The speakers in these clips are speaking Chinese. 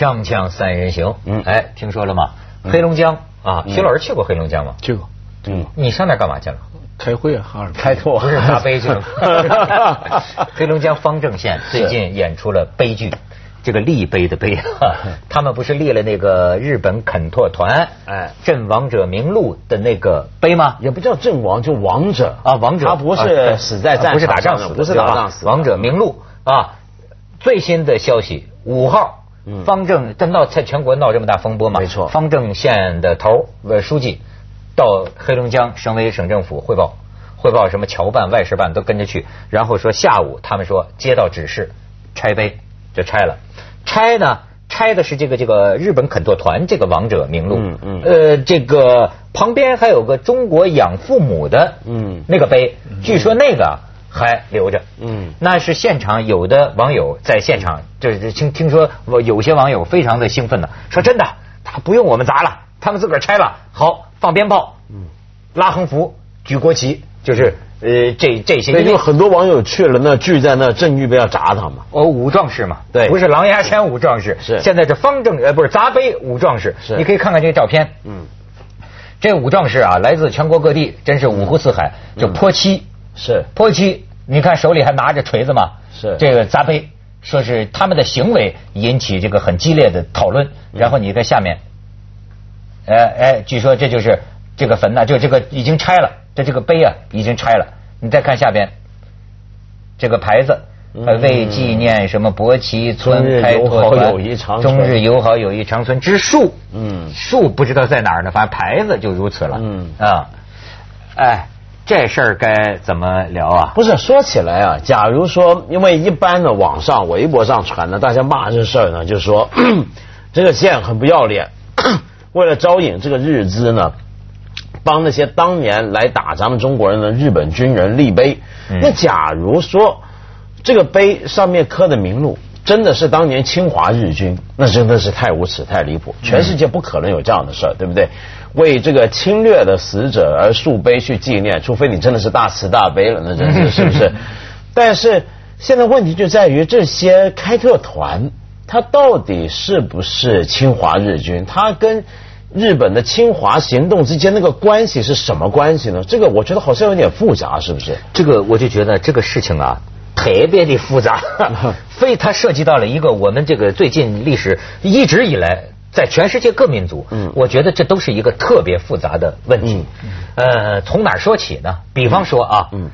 锵锵三人行，嗯，哎，听说了吗？黑龙江？啊，徐老师去过黑龙江吗？去过，嗯，你上那干嘛去了？开会啊，哈尔滨开拓 不是砸杯去了。黑龙江方正县最近演出了悲剧，这个立碑的碑，他们不是立了那个日本肯拓团哎。阵亡者名录的那个碑吗？也不叫阵亡，就亡者。啊，亡者，他不是死在战，不是打仗死，不是打仗死，亡者名录。啊。最新的消息，五号，方正这闹在全国闹这么大风波嘛？没错，方正县的头呃书记到黑龙江省委省政府汇报，汇报什么侨办外事办都跟着去，然后说下午他们说接到指示拆碑就拆了，拆呢拆的是这个这个日本肯拓团这个王者名录，嗯嗯，呃这个旁边还有个中国养父母的嗯那个碑，据说那个。还留着，嗯，那是现场有的网友在现场，就是听听说，我有些网友非常的兴奋呢，说真的，他不用我们砸了，他们自个儿拆了，好放鞭炮，嗯，拉横幅，举国旗，就是呃这这些，因为很多网友去了那聚在那，正预备要砸他嘛，哦，武壮士嘛，对，不是狼牙山武壮士，是。现在是方正呃不是砸碑武壮士，是，你可以看看这个照片，嗯，这武壮士啊，来自全国各地，真是五湖四海，就泼漆。是泼漆，你看手里还拿着锤子嘛？是这个砸碑，说是他们的行为引起这个很激烈的讨论。然后你在下面，哎哎，据说这就是这个坟呢，就这个已经拆了，这这个碑啊已经拆了。你再看下边这个牌子，为纪念什么博奇村开拓团，中日友好友谊长存之树。嗯，树不知道在哪儿呢，反正牌子就如此了。嗯啊，哎。这事儿该怎么聊啊？不是说起来啊，假如说，因为一般的网上、微博上传的，大家骂这事儿呢，就是说 这个县很不要脸，为了招引这个日资呢，帮那些当年来打咱们中国人的日本军人立碑。那假如说这个碑上面刻的名录真的是当年侵华日军，那真的是太无耻、太离谱，全世界不可能有这样的事儿，对不对？为这个侵略的死者而树碑去纪念，除非你真的是大慈大悲了，那真是是不是？但是现在问题就在于这些开特团，他到底是不是侵华日军？他跟日本的侵华行动之间那个关系是什么关系呢？这个我觉得好像有点复杂，是不是？这个我就觉得这个事情啊，特别的复杂，非它涉及到了一个我们这个最近历史一直以来。在全世界各民族，嗯，我觉得这都是一个特别复杂的问题。呃，从哪说起呢？比方说啊，嗯，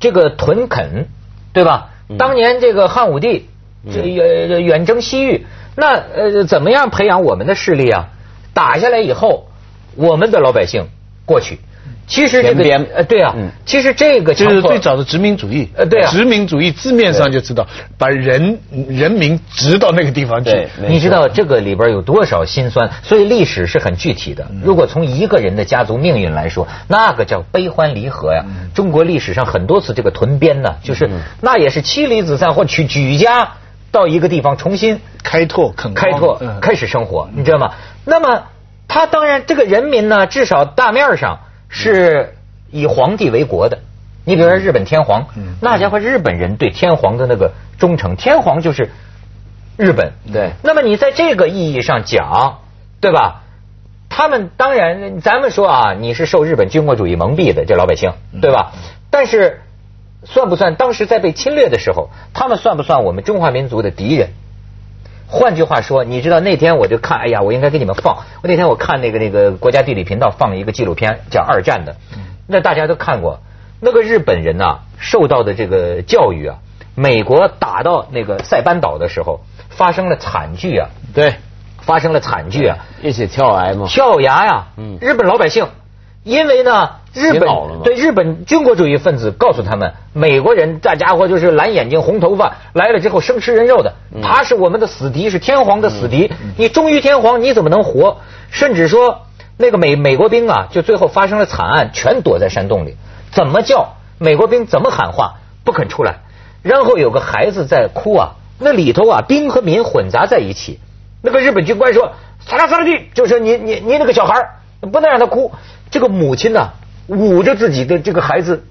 这个屯垦，对吧？当年这个汉武帝这远远征西域，那呃怎么样培养我们的势力啊？打下来以后，我们的老百姓过去。其实这个呃对啊，其实这个就是最早的殖民主义，呃对啊，殖民主义字面上就知道把人人民植到那个地方去。你知道这个里边有多少辛酸？所以历史是很具体的。如果从一个人的家族命运来说，那个叫悲欢离合呀。中国历史上很多次这个屯边呢，就是那也是妻离子散或举举家到一个地方重新开拓、开拓、开始生活，你知道吗？那么他当然这个人民呢，至少大面上。是以皇帝为国的，你比如说日本天皇，那家伙日本人对天皇的那个忠诚，天皇就是日本。对，那么你在这个意义上讲，对吧？他们当然，咱们说啊，你是受日本军国主义蒙蔽的这老百姓，对吧？但是算不算当时在被侵略的时候，他们算不算我们中华民族的敌人？换句话说，你知道那天我就看，哎呀，我应该给你们放。我那天我看那个那个国家地理频道放了一个纪录片，叫二战的。那大家都看过，那个日本人呐，受到的这个教育啊，美国打到那个塞班岛的时候，发生了惨剧啊。对，发生了惨剧啊，一起跳崖吗？跳崖呀！嗯，日本老百姓。因为呢，日本对日本军国主义分子告诉他们，美国人大家伙就是蓝眼睛红头发来了之后生吃人肉的，他是我们的死敌，是天皇的死敌。你忠于天皇，你怎么能活？甚至说那个美美国兵啊，就最后发生了惨案，全躲在山洞里。怎么叫美国兵？怎么喊话？不肯出来。然后有个孩子在哭啊，那里头啊兵和民混杂在一起。那个日本军官说：“萨拉萨拉地，就说你你你那个小孩不能让他哭。”这个母亲呢，捂着自己的这个孩子，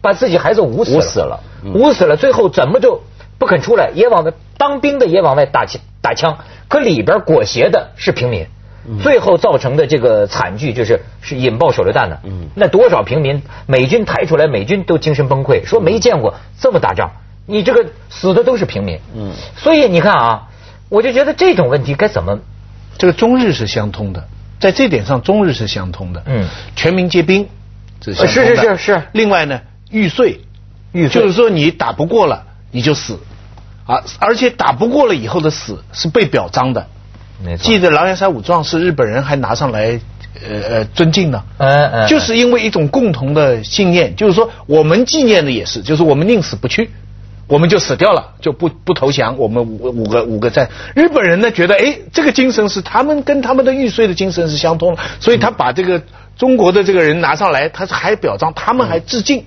把自己孩子捂死了，捂死了，捂死了。最后怎么就不肯出来，也往外当兵的也往外打枪打枪，可里边裹挟的是平民。最后造成的这个惨剧就是是引爆手榴弹的，嗯。那多少平民，美军抬出来，美军都精神崩溃，说没见过这么打仗，你这个死的都是平民，嗯。所以你看啊，我就觉得这种问题该怎么，这个中日是相通的，在这点上中日是相通的。嗯全民皆兵。是是是是另外呢，玉碎，玉碎就是说你打不过了你就死，啊，而且打不过了以后的死是被表彰的。没错记得狼牙山五壮士，日本人还拿上来呃呃尊敬呢。嗯嗯就是因为一种共同的信念，就是说我们纪念的也是，就是我们宁死不屈，我们就死掉了，就不不投降。我们五个五个五个在日本人呢觉得，哎，这个精神是他们跟他们的玉碎的精神是相通的，所以他把这个中国的这个人拿上来，他是还表彰，他们还致敬。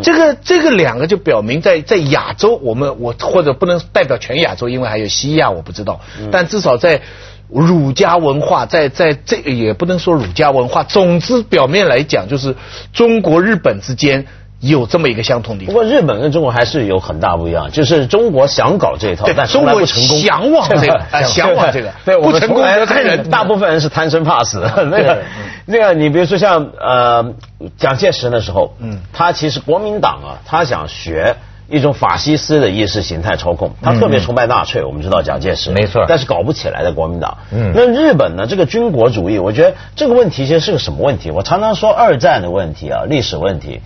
这个这个两个就表明在在亚洲，我们我或者不能代表全亚洲，因为还有西亚我不知道，但至少在儒家文化，在在这也不能说儒家文化，总之表面来讲，就是中国日本之间有这么一个相同地方。不过日本跟中国还是有很大不一样，就是中国想搞这一套对，但从中国来不成功。向往这个，哎向往这个，对，不成功从来则残忍。大部分人是贪生怕死。那个，那个，你比如说像呃蒋介石那时候，嗯，他其实国民党啊，他想学。一种法西斯的意识形态操控，他特别崇拜纳粹，我们知道蒋介石，没错但是搞不起来的国民党。嗯那日本呢？这个军国主义，我觉得这个问题其实是个什么问题？我常常说二战的问题啊，历史问题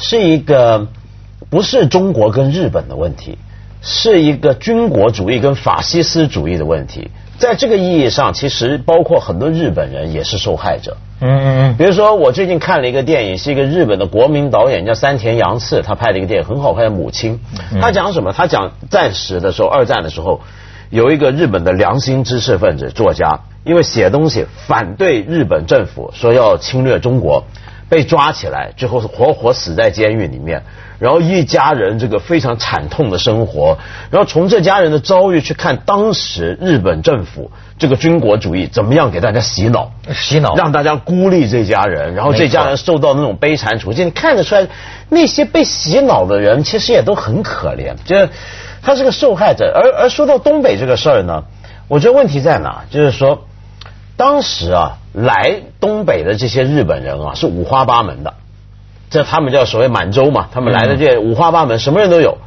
是一个不是中国跟日本的问题，是一个军国主义跟法西斯主义的问题。在这个意义上，其实包括很多日本人也是受害者。嗯嗯嗯比如说，我最近看了一个电影，是一个日本的国民导演叫山田洋次，他拍了一个电影很好看，叫《母亲》。他讲什么？他讲战时的时候，二战的时候，有一个日本的良心知识分子作家，因为写东西反对日本政府，说要侵略中国，被抓起来，最后活活死在监狱里面。然后一家人这个非常惨痛的生活，然后从这家人的遭遇去看当时日本政府这个军国主义怎么样给大家洗脑。嗯，洗脑让大家孤立这家人，然后这家人受到那种悲惨处境，你看得出来，那些被洗脑的人其实也都很可怜，就是他是个受害者。而而说到东北这个事儿呢，我觉得问题在哪？就是说，当时啊来东北的这些日本人啊是五花八门的，这他们叫所谓满洲嘛，他们来的这五花八门，什么人都有。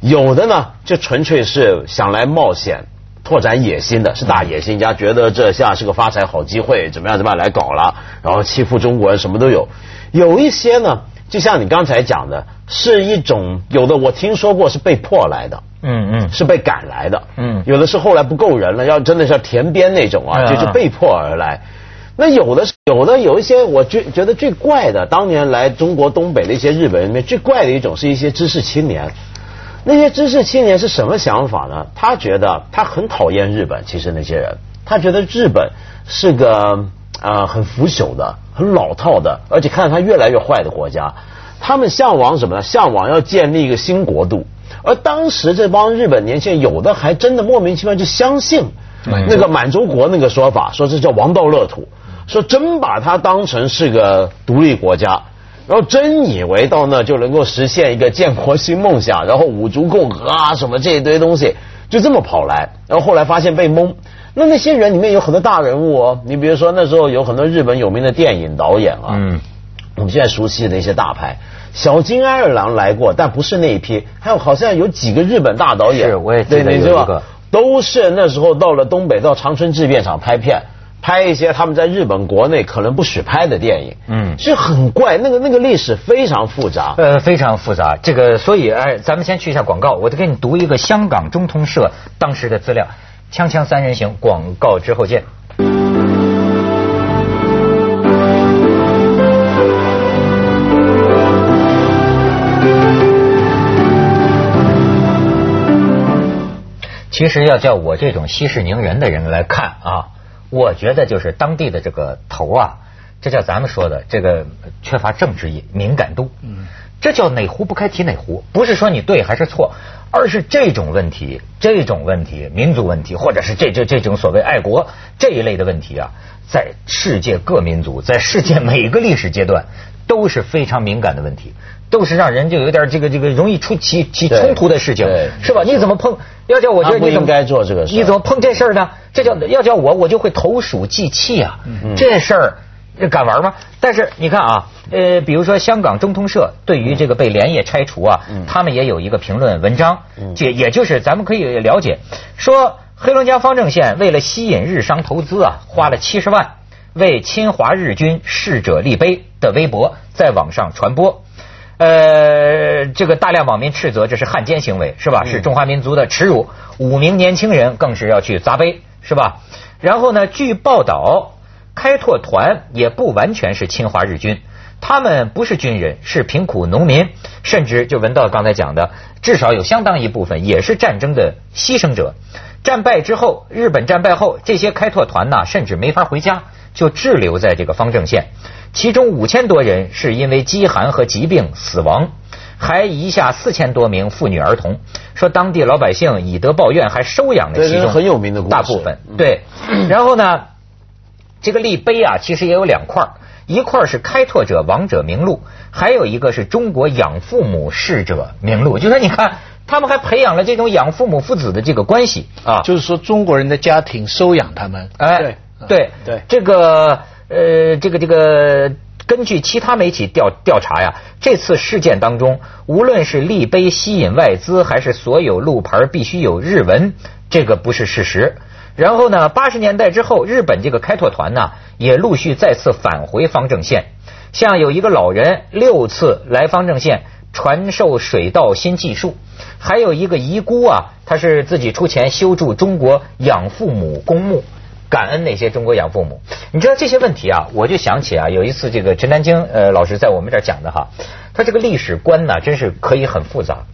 有的呢，就纯粹是想来冒险、拓展野心的，是大野心家，觉得这下是个发财好机会，怎么样怎么样来搞了，然后欺负中国人，什么都有。有一些呢，就像你刚才讲的，是一种有的我听说过是被迫来的，嗯嗯是被赶来的，嗯有的是后来不够人了，要真的是要填边那种啊，嗯就是被迫而来。那有的是有的有一些，我觉觉得最怪的，当年来中国东北的一些日本人里面最怪的一种是一些知识青年。那些知识青年是什么想法呢？他觉得他很讨厌日本，其实那些人，他觉得日本是个呃很腐朽的、很老套的，而且看着他越来越坏的国家。他们向往什么呢？向往要建立一个新国度。而当时这帮日本年轻人，有的还真的莫名其妙就相信那个满洲国那个说法，说这叫王道乐土，说真把它当成是个独立国家。然后真以为到那就能够实现一个建国新梦想，然后五族共和啊什么这一堆东西，就这么跑来，然后后来发现被蒙。那那些人里面有很多大人物哦，你比如说那时候有很多日本有名的电影导演啊，嗯，我们现在熟悉的一些大牌，小金爱尔郎来过，但不是那一批，还有好像有几个日本大导演，是我也记对，得你知道有一个都是那时候到了东北，到长春制片厂拍片。拍一些他们在日本国内可能不许拍的电影，嗯是很怪，那个那个历史非常复杂。呃，非常复杂。这个，所以哎，咱们先去一下广告，我再给你读一个香港中通社当时的资料。锵锵三人行，广告之后见。其实要叫我这种息事宁人的人来看啊，我觉得就是当地的这个头啊，这叫咱们说的这个缺乏政治意敏感度。嗯，这叫哪壶不开提哪壶，不是说你对还是错，而是这种问题，这种问题，民族问题，或者是这这这种所谓爱国这一类的问题啊，在世界各民族，在世界每个历史阶段都是非常敏感的问题，都是让人就有点这个这个容易出起起冲突的事情对，是吧？你怎么碰？要叫我觉得你应该做这个事你怎么碰这事儿呢？这叫要叫我，我就会投鼠忌器啊！嗯这事儿这敢玩吗？但是你看啊，呃，比如说香港中通社对于这个被连夜拆除啊，嗯他们也有一个评论文章，这也就是咱们可以了解，说黑龙江方正县为了吸引日商投资啊，花了七十万为侵华日军逝者立碑的微博在网上传播。呃，这个大量网民斥责这是汉奸行为，是吧？是中华民族的耻辱。五名年轻人更是要去砸碑，是吧？然后呢，据报道，开拓团也不完全是侵华日军，他们不是军人，是贫苦农民，甚至就文道刚才讲的，至少有相当一部分也是战争的牺牲者。战败之后，日本战败后，这些开拓团呐，甚至没法回家，就滞留在这个方正县。其中五千多人是因为饥寒和疾病死亡，还遗下四千多名妇女儿童。说当地老百姓以德报怨，还收养了其中很有名的大部分。对，然后呢，这个立碑啊，其实也有两块儿一块是开拓者王者名录，还有一个是中国养父母逝者名录。就说你看，他们还培养了这种养父母父子的这个关系啊。就是说中国人的家庭收养他们。哎，对对对这个呃，这个这个，根据其他媒体调调查呀，这次事件当中，无论是立碑吸引外资，还是所有路牌必须有日文，这个不是事实。然后呢，八十年代之后，日本这个开拓团呢，也陆续再次返回方正县。像有一个老人六次来方正县传授水稻新技术，还有一个遗孤啊，他是自己出钱修筑中国养父母公墓。感恩那些中国养父母。你知道这些问题啊，我就想起啊，有一次这个陈丹青呃老师在我们这儿讲的哈，他这个历史观呢，真是可以很复杂。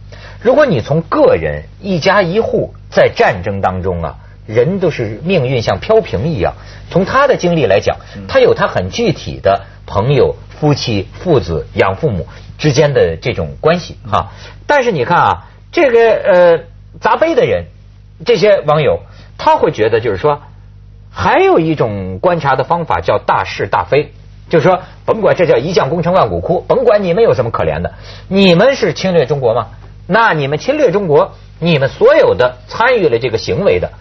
如果你从个人一家一户在战争当中啊，人都是命运像飘萍一样，从他的经历来讲，他有他很具体的朋友、夫妻、父子、养父母之间的这种关系哈。但是你看啊，这个呃砸碑的人，这些网友他会觉得就是说。还有一种观察的方法叫大是大非，就是说，甭管这叫一将功成万骨枯，甭管你们有什么可怜的，你们是侵略中国吗？那你们侵略中国，你们所有的参与了这个行为的，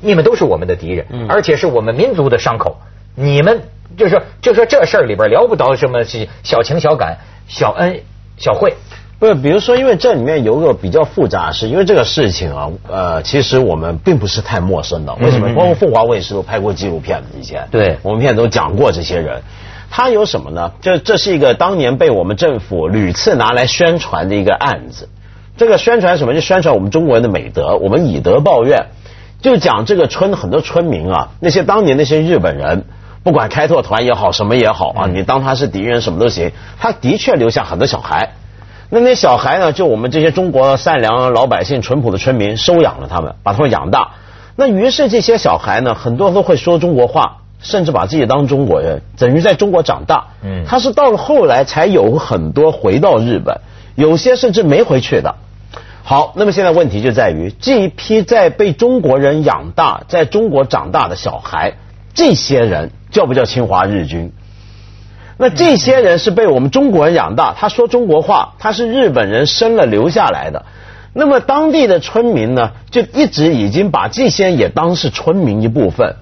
你们都是我们的敌人，而且是我们民族的伤口。你们就是说，就说这事儿里边聊不到什么小情小感、小恩小惠。不是，比如说，因为这里面有个比较复杂，是因为这个事情啊，呃，其实我们并不是太陌生的。为什么？包括凤凰卫视都拍过纪录片，以前对我们片都讲过这些人。他有什么呢？这这是一个当年被我们政府屡次拿来宣传的一个案子。这个宣传什么？就宣传我们中国人的美德，我们以德报怨。就讲这个村很多村民啊，那些当年那些日本人，不管开拓团也好，什么也好啊，你当他是敌人什么都行，他的确留下很多小孩。那那小孩呢？就我们这些中国善良老百姓、淳朴的村民收养了他们，把他们养大。那于是这些小孩呢，很多都会说中国话，甚至把自己当中国人，等于在中国长大。嗯他是到了后来才有很多回到日本，有些甚至没回去的。好，那么现在问题就在于这一批在被中国人养大、在中国长大的小孩，这些人叫不叫侵华日军？那这些人是被我们中国人养大，他说中国话，他是日本人生了留下来的。那么当地的村民呢，就一直已经把这些也当是村民一部分。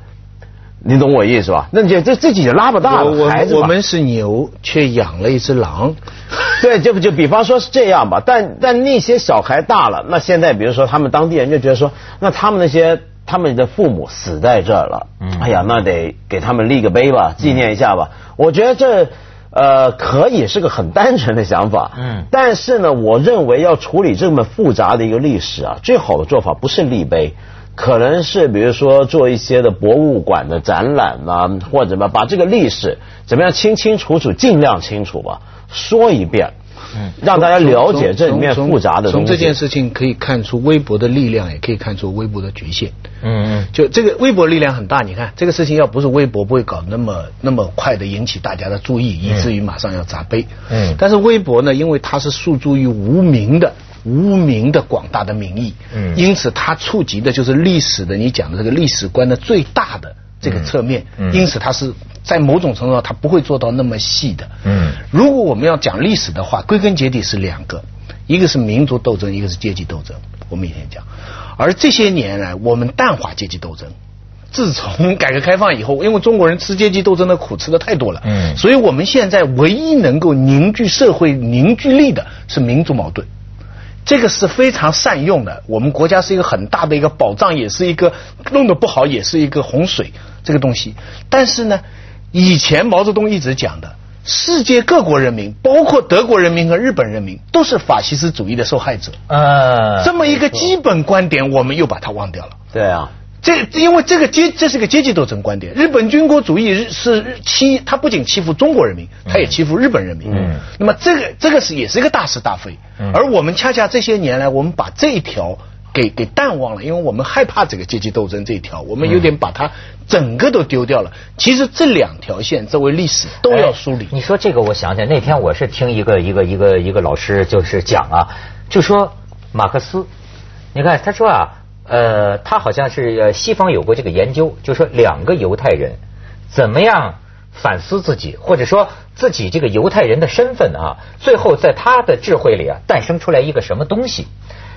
你懂我意思吧？那就这自己就拉不大我我我们是牛，却养了一只狼。对，就就比方说是这样吧，但但那些小孩大了，那现在比如说他们当地人就觉得说，那他们那些他们的父母死在这儿了，嗯哎呀，那得给他们立个碑吧，纪念一下吧。我觉得这呃可以是个很单纯的想法，嗯但是呢，我认为要处理这么复杂的一个历史啊，最好的做法不是立碑。可能是比如说做一些的博物馆的展览啊，或者么把这个历史怎么样清清楚楚，尽量清楚吧，说一遍，嗯让大家了解这里面从复杂的东西。从这件事情可以看出微博的力量，也可以看出微博的局限。嗯嗯就这个微博力量很大，你看这个事情要不是微博，不会搞那么那么快的引起大家的注意，以至于马上要砸杯。嗯但是微博呢，因为它是诉诸于无名的。无名的广大的民意，嗯。因此它触及的就是历史的你讲的这个历史观的最大的这个侧面，嗯。嗯。因此它是在某种程度上它不会做到那么细的。嗯。如果我们要讲历史的话，归根结底是两个，一个是民族斗争，一个是阶级斗争。我们以前讲，而这些年来我们淡化阶级斗争。自从改革开放以后，因为中国人吃阶级斗争的苦吃的太多了，嗯。所以我们现在唯一能够凝聚社会凝聚力的是民族矛盾。这个是非常善用的。我们国家是一个很大的一个保障，也是一个弄得不好，也是一个洪水这个东西。但是呢，以前毛泽东一直讲的，世界各国人民，包括德国人民和日本人民，都是法西斯主义的受害者。呃，这么一个基本观点，我们又把它忘掉了。对啊，这因为这个阶这是个阶级斗争观点，日本军国主义是欺，他不仅欺负中国人民，他也欺负日本人民。嗯那么这个这个是也是一个大是大非。嗯而我们恰恰这些年来，我们把这一条给给淡忘了，因为我们害怕这个阶级斗争这一条，我们有点把它整个都丢掉了。其实这两条线作为历史都要梳理哎。你说这个，我想起来那天我是听一个一个一个一个老师就是讲啊，就说马克思，你看他说啊，呃，他好像是呃西方有过这个研究，就说两个犹太人怎么样反思自己，或者说自己这个犹太人的身份啊，最后在他的智慧里啊诞生出来一个什么东西？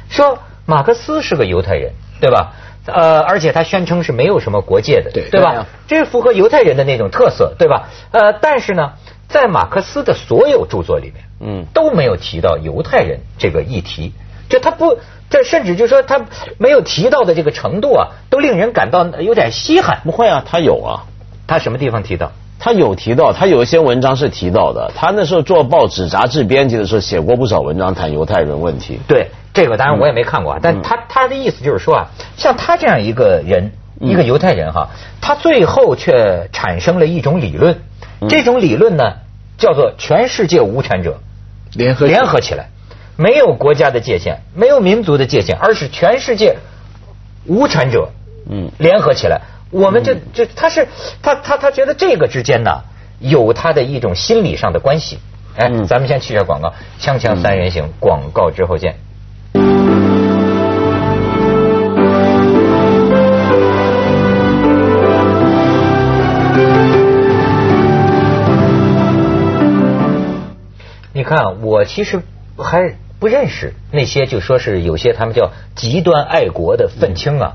说马克思是个犹太人，对吧？呃，而且他宣称是没有什么国界的，对对吧？这是符合犹太人的那种特色，对吧？呃，但是呢，在马克思的所有著作里面，嗯都没有提到犹太人这个议题，就他不，这甚至就说他没有提到的这个程度啊，都令人感到有点稀罕。不会啊，他有啊。他什么地方提到？他有提到，他有一些文章是提到的。他那时候做报纸、杂志编辑的时候，写过不少文章谈犹太人问题。对，这个当然我也没看过啊，但他他的意思就是说啊，像他这样一个人，一个犹太人哈，他最后却产生了一种理论，这种理论呢叫做全世界无产者联合联合起来，没有国家的界限，没有民族的界限，而是全世界无产者，嗯。联合起来，我们就就他是他他他觉得这个之间呢有他的一种心理上的关系。哎，嗯。咱们先去一下广告，锵锵三人行，广告之后见。你看，我其实还不认识那些，就说是有些他们叫极端爱国的愤青啊，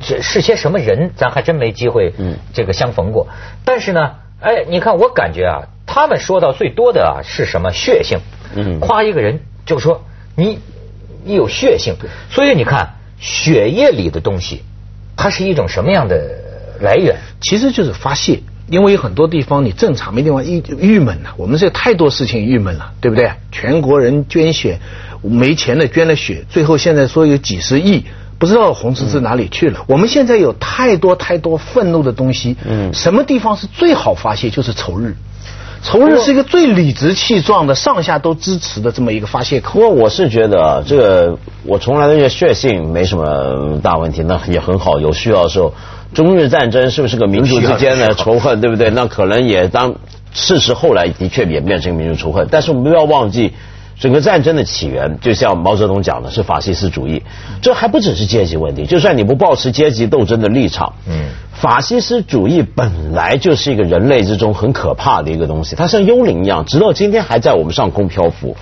这是些什么人，咱还真没机会嗯这个相逢过。但是呢，哎，你看我感觉啊，他们说到最多的啊是什么血性？嗯夸一个人就说你你有血性，所以你看血液里的东西，它是一种什么样的来源？其实就是发泄。因为有很多地方你正常没地方郁郁闷了，我们这太多事情郁闷了，对不对？全国人捐血，没钱的捐了血，最后现在说有几十亿，不知道红十字哪里去了。我们现在有太多太多愤怒的东西，嗯什么地方是最好发泄？就是仇日。仇日是一个最理直气壮的，上下都支持的这么一个发泄口不。过我是觉得啊，这个我从来都觉得血性没什么大问题，那也很好。有需要的时候，中日战争是不是个民族之间的仇恨，对不对？那可能也当事实后来的确也变成民族仇恨，但是我们不要忘记。整个战争的起源，就像毛泽东讲的，是法西斯主义。这还不只是阶级问题，就算你不保持阶级斗争的立场，嗯法西斯主义本来就是一个人类之中很可怕的一个东西，它像幽灵一样，直到今天还在我们上空漂浮。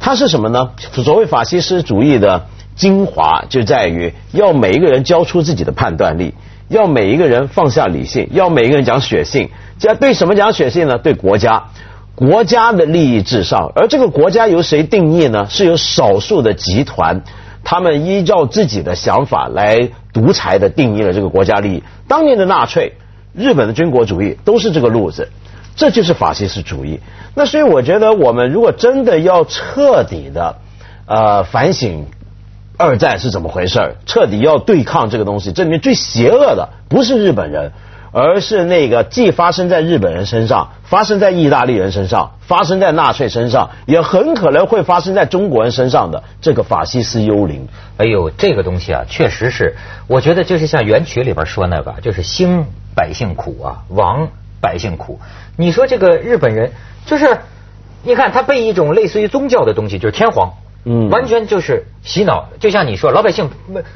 它是什么呢？所谓法西斯主义的精华就在于要每一个人交出自己的判断力，要每一个人放下理性，要每一个人讲血性。这对什么讲血性呢？对国家。国家的利益至上，而这个国家由谁定义呢？是由少数的集团，他们依照自己的想法来独裁的定义了这个国家利益。当年的纳粹、日本的军国主义都是这个路子，这就是法西斯主义。那所以我觉得，我们如果真的要彻底的呃反省二战是怎么回事儿，彻底要对抗这个东西，这里面最邪恶的不是日本人。而是那个既发生在日本人身上，发生在意大利人身上，发生在纳粹身上，也很可能会发生在中国人身上的这个法西斯幽灵。哎呦，这个东西啊，确实是，我觉得就是像元曲里边说那个，就是兴百姓苦啊，亡百姓苦。你说这个日本人，就是你看他被一种类似于宗教的东西，就是天皇，嗯完全就是洗脑。就像你说，老百姓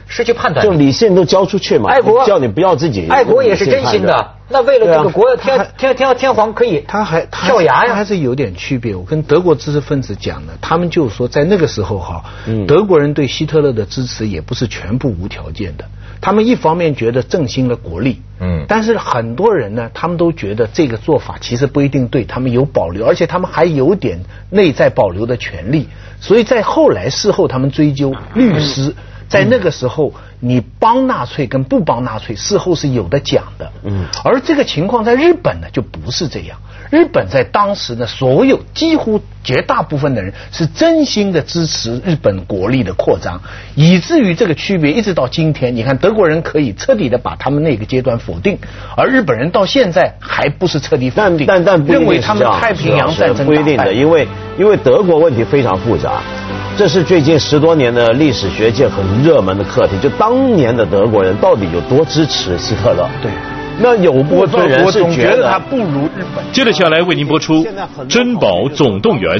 失去判断，就理性都交出去嘛，爱国叫你不要自己爱国也是真心的。那为了这个国天天天天皇可以他还他跳崖呀，还是有点区别。我跟德国知识分子讲的，他们就说在那个时候哈，嗯德国人对希特勒的支持也不是全部无条件的。他们一方面觉得振兴了国力，嗯但是很多人呢，他们都觉得这个做法其实不一定对，他们有保留，而且他们还有点内在保留的权利。所以在后来事后，他们追究律师。在那个时候，你帮纳粹跟不帮纳粹，事后是有的讲的。嗯而这个情况在日本呢，就不是这样。日本在当时呢，所有几乎绝大部分的人是真心的支持日本国力的扩张，以至于这个区别一直到今天。你看，德国人可以彻底的把他们那个阶段否定，而日本人到现在还不是彻底否定，但但认为他们太平洋战争不一定的，因为因为德国问题非常复杂，这是最近十多年的历史学界很热门的课题，就当年的德国人到底有多支持希特勒？对，那有部我分人我是觉得他不如日本。接着下来为您播出《珍宝总动员》。